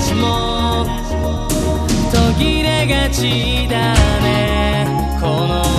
私も途切れがちだね。この